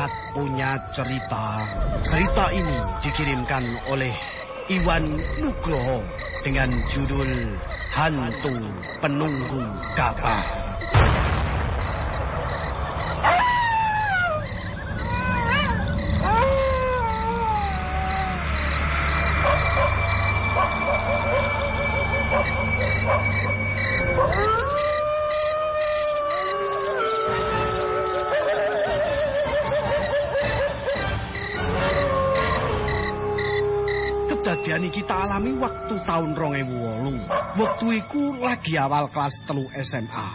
Sobat punya cerita. Cerita ini dikirimkan oleh Iwan Nugroho dengan judul Hantu Penunggu Gabah. Alami waktu tahun 2008. Waktu iku lagi awal kelas telu SMA.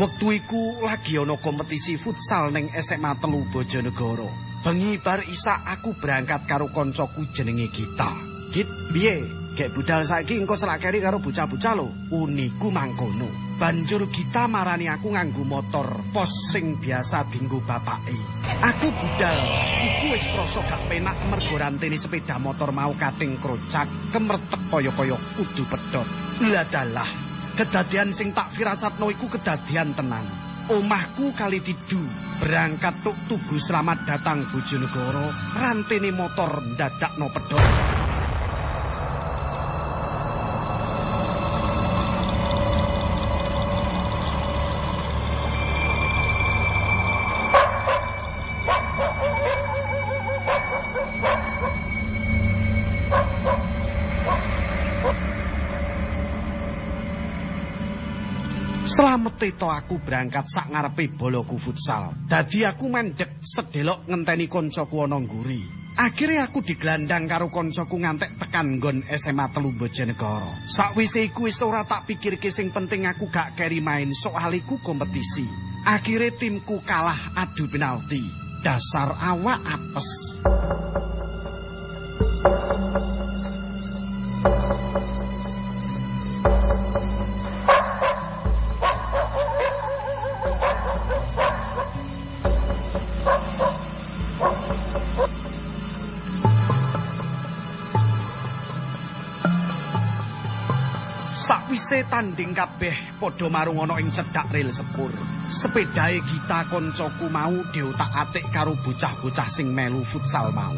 Waktu iku lagi ono kompetisi futsal ning SMA telu Bojonegoro. Bengi bar isa aku berangkat karo koncoku jenenge Gita. Git, piye? Gek budal saiki engko selak keri karo bocah-bocah lho. Uniku mangkono. Banjur Gita marani aku nganggo motor pos sing biasa dinggo bapake. Aku budal, iku wis krasa gak penak mergo rantene sepeda motor mau kating krocak, kemertek kaya-kaya kudu pedhot. Ladalah, kedadian sing tak firasatno iku kedadian tenan. Omahku kali tidu, berangkat tuk tugu selamat datang Bojonegoro, rantene motor ndadakno pedhot. Selamet to aku berangkat sak ngarepe boloku futsal. Dadi aku mendek sedelok ngenteni koncoku ana ngguri. Akhire aku digelandang karo koncoku ngantek tekan nggon SMA telu Bojonegoro. Sakwise iku wis ora tak pikirke sing penting aku gak keri main soal iku kompetisi. Akhire timku kalah adu penalti. Dasar awak apes. Sakwise tanding kabeh padha marung ana ing cedhak rel sepur. Sepedahe Gita koncoku mau diotak-atik karo bocah-bocah sing melu futsal mau.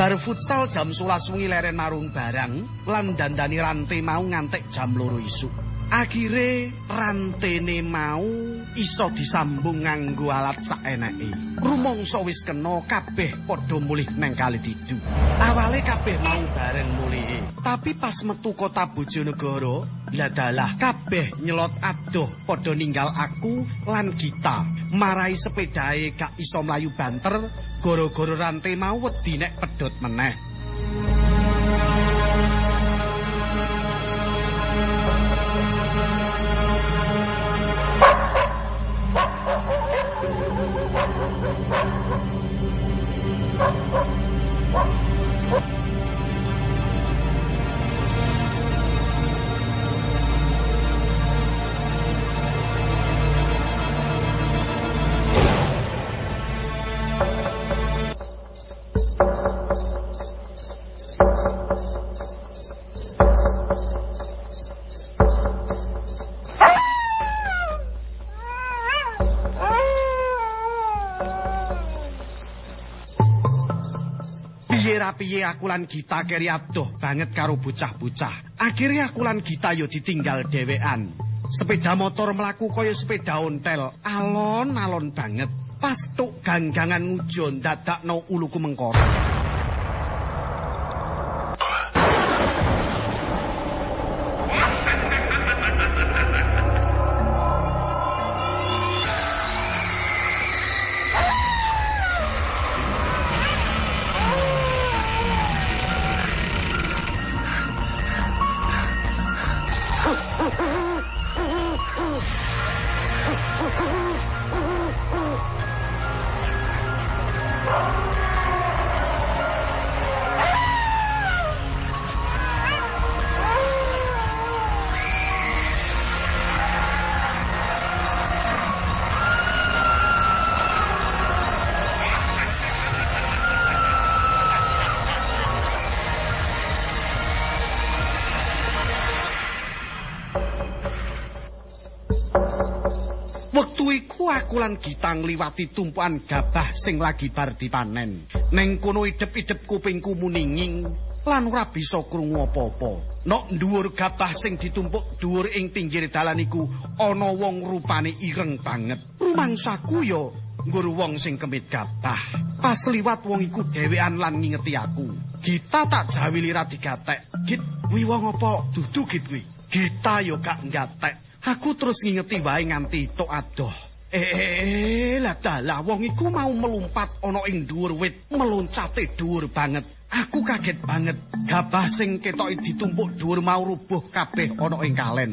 Bar futsal jam 11 wengi leren marung barang lan dandani rantai mau ngantek jam loro isuk. Akhire rantene mau iso disambung nganggo alat sak eneke. Rumangsa wis kena kabeh padha mulih nang kali didu. Awale kabeh mau bareng mulih. Tapi pas metu kota Bojonegoro, ladalah kabeh nyelot adoh padha ninggal aku lan Gita. Marai sepedahe gak iso mlayu banter gara-gara rantai mau wedi nek pedhot meneh. Ra piye aku lan Gita keri adoh banget karo bocah-bocah. Akhire aku lan Gita yo ditinggal dhewean. Sepeda motor mlaku kaya sepeda ontel, alon-alon banget. Pas tuk ganggangan ngujon dadakno uluku mengkoro. Wektu iku aku lan Gita ngliwati tumpuan gabah sing lagi bar dipanen. Ning kono idep-idep kupingku muninging lan ora bisa krungu apa-apa. Nok dhuwur gabah sing ditumpuk dhuwur ing pinggir dalan iku ana wong rupane ireng banget. Rumangsaku yo nggur wong sing kemit gabah. Pas liwat wong iku dhewean lan ngingeti aku. Gita tak jawili ra digatek. Git, kuwi wong apa? Dudu git kuwi. Gita yo gak ngatek. Aku terus ngingeti wae nganti tok adoh. Eh, lah dalah wong iku mau melumpat ana ing dhuwur wit, meloncate dhuwur banget. Aku kaget banget. Gabah sing ketok ditumpuk dhuwur mau rubuh kabeh ana ing kalen.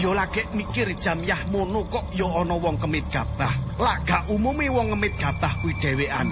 Lagi mikir jam yah mono kok yo ana wong kemit gabah. Lah gak umume wong ngemit gabah kuwi dhewean.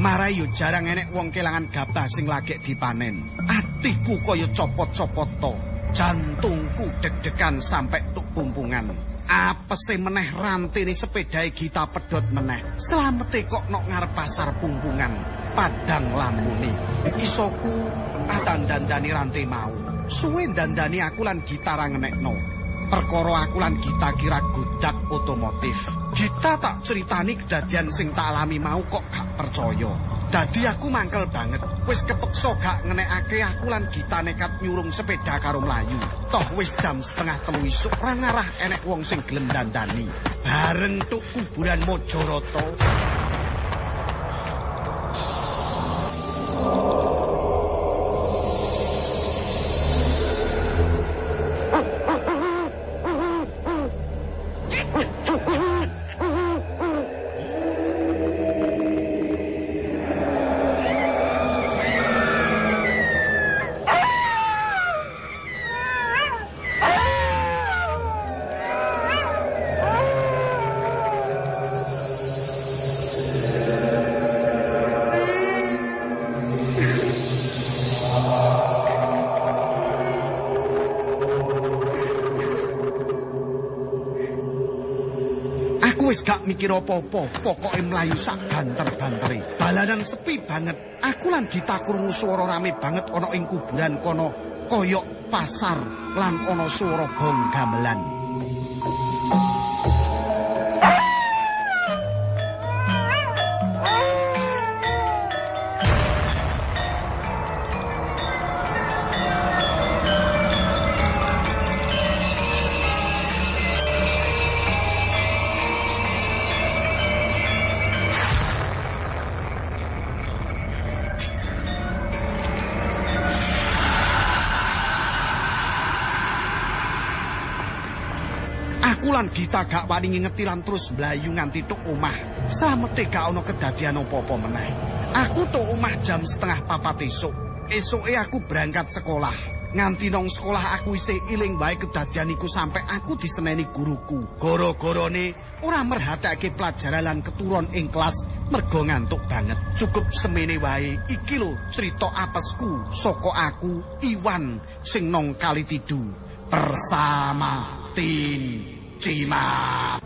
Marai yo jarang enek wong kelangan gabah sing lagi dipanen. Atiku kaya copot-copot to. Jantungku deg-degan sampai tuk pumpungan. Apese meneh rantene sepedae kita pedot meneh. Slamete kok nok ngarep pasar pumpungan. Padang lampune. Isoku adan dandani rantai mau. Suwe dandani aku lan gitar ngenekno. Perkara aku lan Gita kira gudak otomotif. Gita tak ceritani kedadian sing tak alami mau kok gak percaya. Dadi aku mangkel banget. Wis kepeksa gak ngenekake aku lan Gita nekat nyurung sepeda karo mlayu. Toh wis jam setengah telu isuk ora ngarah enek wong sing gelem dandani. Bareng tuk kuburan Mojoroto. Wis gak mikir apa-apa, pokoke mlayu sak banter-bantere. Dalanan sepi banget. Aku lan Gita krungu swara rame banget ana ing kuburan kono, koyok pasar lan ana swara gong gamelan. Lan Gita gak wani ngingeti lan terus mlayu nganti tuk omah. Slamete gak ana kedadian apa-apa meneh. Aku tuk omah jam setengah papat esuk. Esuke aku berangkat sekolah. Nganti nong sekolah aku isih iling wae kedadian iku sampe aku diseneni guruku. Goro-gorone ora merhatake pelajaran lan keturun ing kelas mergo ngantuk banget. Cukup semene wae iki lho cerita apesku saka aku Iwan sing nong kali tidu bersama tim 对嘛？